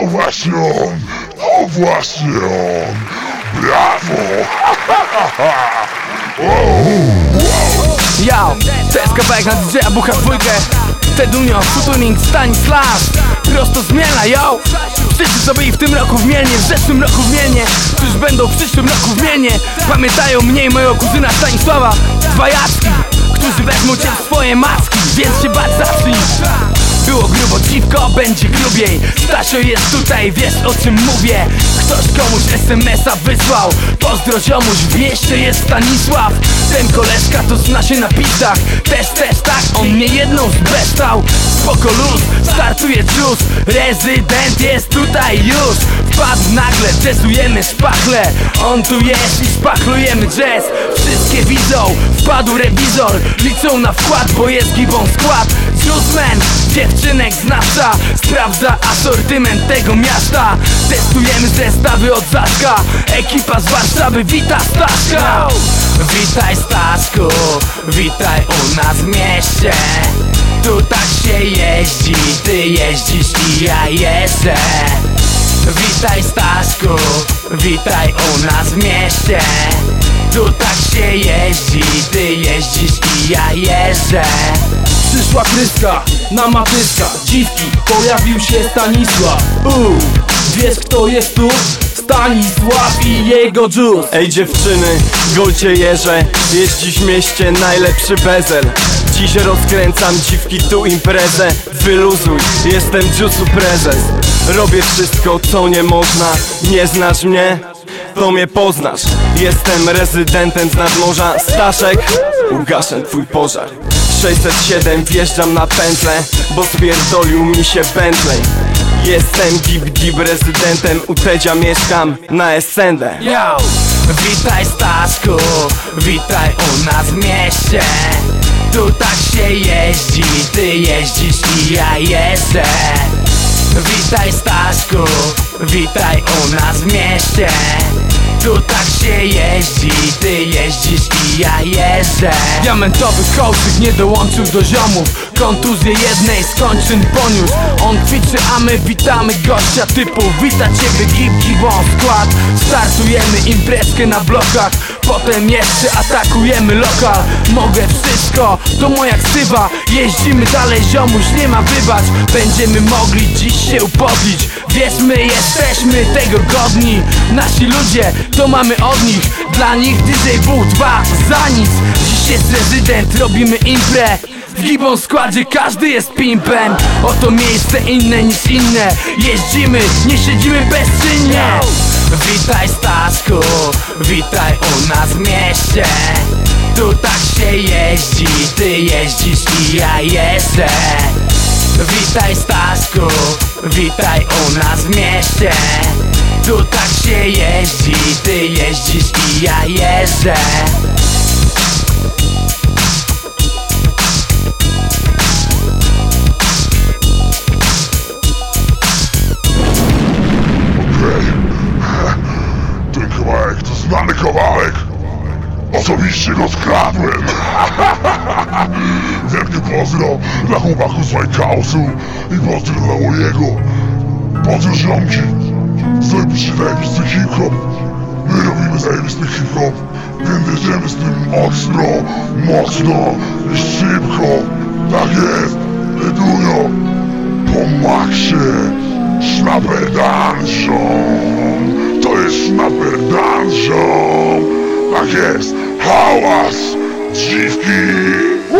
To właśnie on! To właśnie on! Brawo! Yo, to jest na DJ-a Bucha dwójkę Tedunio, Futuning, Stanisław Prosto z Mielna, yo Wszyscy co byli w tym roku w Mielnie, w zeszłym roku w Mielnie Którzy będą w przyszłym roku w Mielnie Pamiętają mnie i mojego kuzyna Stanisława Dwa Jacki, którzy wezmą cię w swoje macki Więc się bać zacznij było grubo, dziwko będzie grubiej. Stasio jest tutaj, wiesz o czym mówię. Ktoś komuś SMS-a wysłał. Pozdro ziomuś, w mieście jest Stanisław. Ten koleżka to zna się na pitach Też, też tak, on mnie jedną zbeształ. Spoko luz, startuje cius Rezydent jest tutaj już. Wpadł nagle, jazzujemy szpachle. On tu jest i szpachlujemy jazz. Wszystkie widzą, wpadł rewizor. Liczą na wkład, bo jest gibą skład Juiceman, dziewczynek z nasza Sprawdza asortyment tego miasta. Testujemy zestawy od Zaszka Ekipa z Warszawy wita Staszka. Witaj Staszku, witaj u nas w mieście. Tu tak się jeździ, ty jeździsz i ja jeżdżę. Witaj Staszku, witaj u nas w mieście. Tu tak się jeździ, ty jeździsz i ja jeżdżę Przyszła kryska na matyska. Dziwki, pojawił się Stanisław. Uuu, wiesz kto jest tu? Stanisław i jego juice Ej dziewczyny, golcie jeże. Jest dziś w mieście najlepszy bezel. Dziś rozkręcam dziwki tu imprezę. Wyluzuj, jestem Juice'u prezes. Robię wszystko co nie można. Nie znasz mnie? To mnie poznasz. Jestem rezydentem z nadmorza Staszek, ugaszę twój pożar. 607 wjeżdżam na pętlę Bo spierdolił mi się Bentley. Jestem gib gib rezydentem U Tedzia mieszkam na Essendę Yo! Witaj Staszku, witaj u nas w mieście. Tu tak się jeździ, ty jeździsz i ja jeżdżę. Witaj Staszku, witaj u nas w mieście Tu tak się jeździ, ty jeździsz i ja jeżdżę. Diamentowy kołczyk nie dołączył do ziomów Kontuzję jednej z kończyn poniósł. On ćwiczy, a my witamy gościa typu Wita ciebie gib gibą skład Startujemy imprezkę na blokach. Potem jeszcze atakujemy lokal. Mogę wszystko, to moja ksywa. Jeździmy dalej ziomuś, nie ma wybacz. Będziemy mogli dziś się upodlić. Wiesz, my jesteśmy tego godni. Nasi ludzie, to mamy od nich. Dla nich DJ był dwa za nic. Dziś jest rezydent, robimy imprę w gibą składzie każdy jest pimpem. Oto miejsce inne niż inne. Jeździmy, nie siedzimy bezczynnie. Witaj Staszku, witaj u nas w mieście. Tu tak się jeździ, ty jeździsz i ja jeżdżę Witaj Staszku, witaj u nas w mieście. Tu tak się jeździ, ty jeździsz i ja jeżdżę Osobiście go skradłem. Wielkie pozdro dla chłopaków z House'u i pozdro dla mojego. Pozdro ziomki. Zrobiliście zajebisty hip-hop. My robimy zajebisty hip-hop. Więc z tym ostro, mocno i